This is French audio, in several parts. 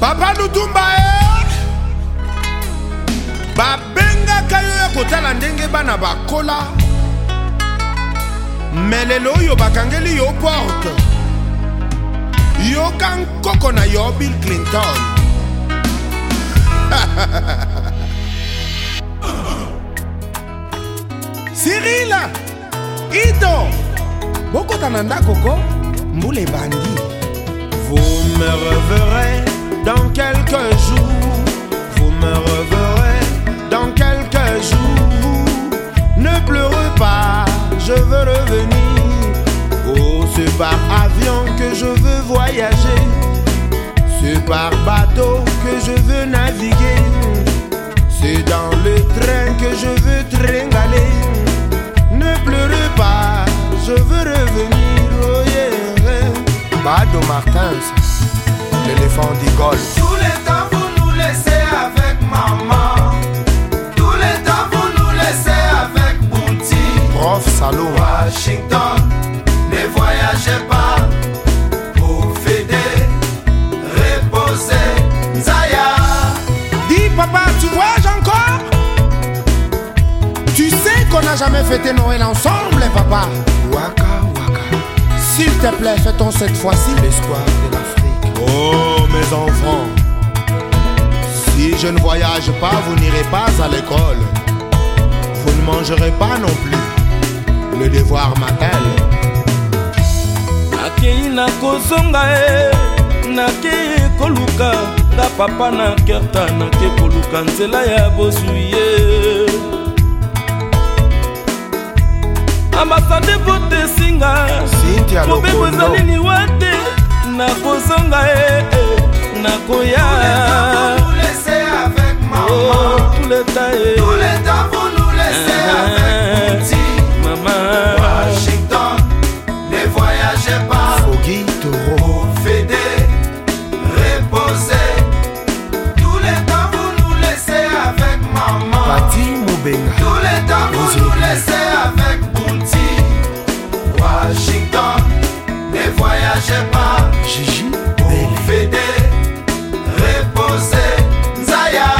papa lutumba e babengaka yo ya kotala ndenge bana bakola. Me lelo oyo bakangeli yo porte. Yoka nkoko na yo bill clinton. Cyril ito bokota na ndako ko mbula ebandi. Vous me reverrez dans quelques jours vous me reverrez. Dans quelques jours ne pleurez pas je veux revenir. Oh c'est par avion que je veux voyager. C'est par bateau que je veux naviguer. C'est dans le train que je veux tringaler. Ne pleurez pas je veux revenir. Oh yeah. Bado Martins l'éléphant d'Igol Tous les temps vous nous laissez avec maman. Tous les temps vous nous laissez avec Bounty Prof Salon Washington Ne voyagez pas. Pour fêter Reposer. Zaya. Dis papa tu voyages encore? Tu sais qu'on n'a jamais fêté Noël ensemble papa. Waka waka. S'il te plaît fêtons cette fois-ci L'espoir de l'Afrique Oh mes enfants Si je ne voyage pas vous n'irez pas à l'école. Vous ne mangerez pas non plus. Le devoir m'appelle. Nakei na kozonga e nakei koluka nga papa na kerta nake koluka nzela ya bozwi ye ambasade votesinga voyagez pas. Gigi Pour fêter, reposer. Zaya.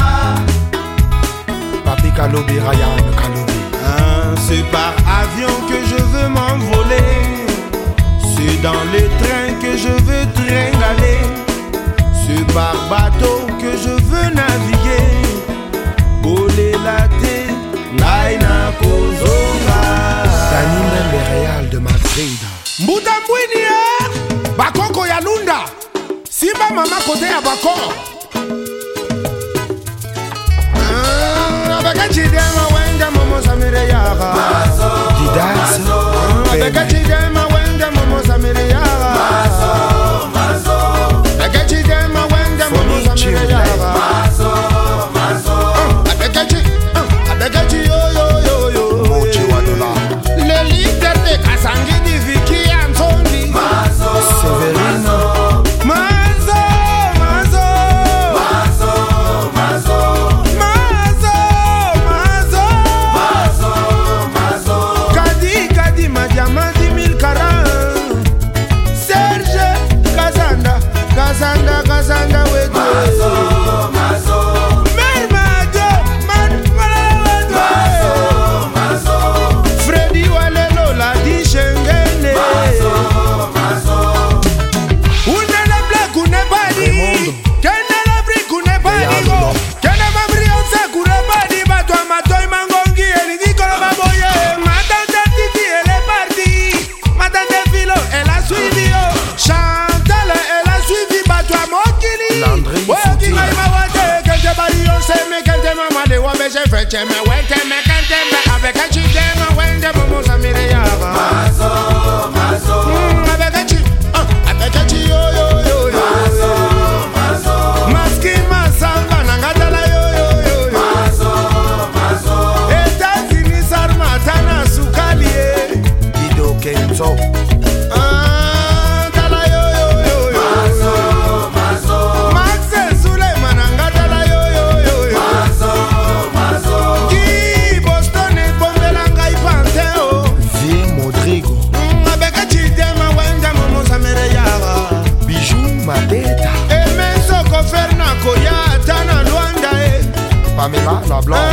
Papi Kalobi Ryan Kalobi Hein, C'est par avion que je veux m'envoler C'est dans les trains que je veux tringaler C'est par bateau que je Simba mama côté à Bacor. Ah, Abakachidema wenda momo samire yaga. Didaso. je veux, je me, ouais, je me, quand je me, avec un chien, je me, ouais, je me, mon ami, bla.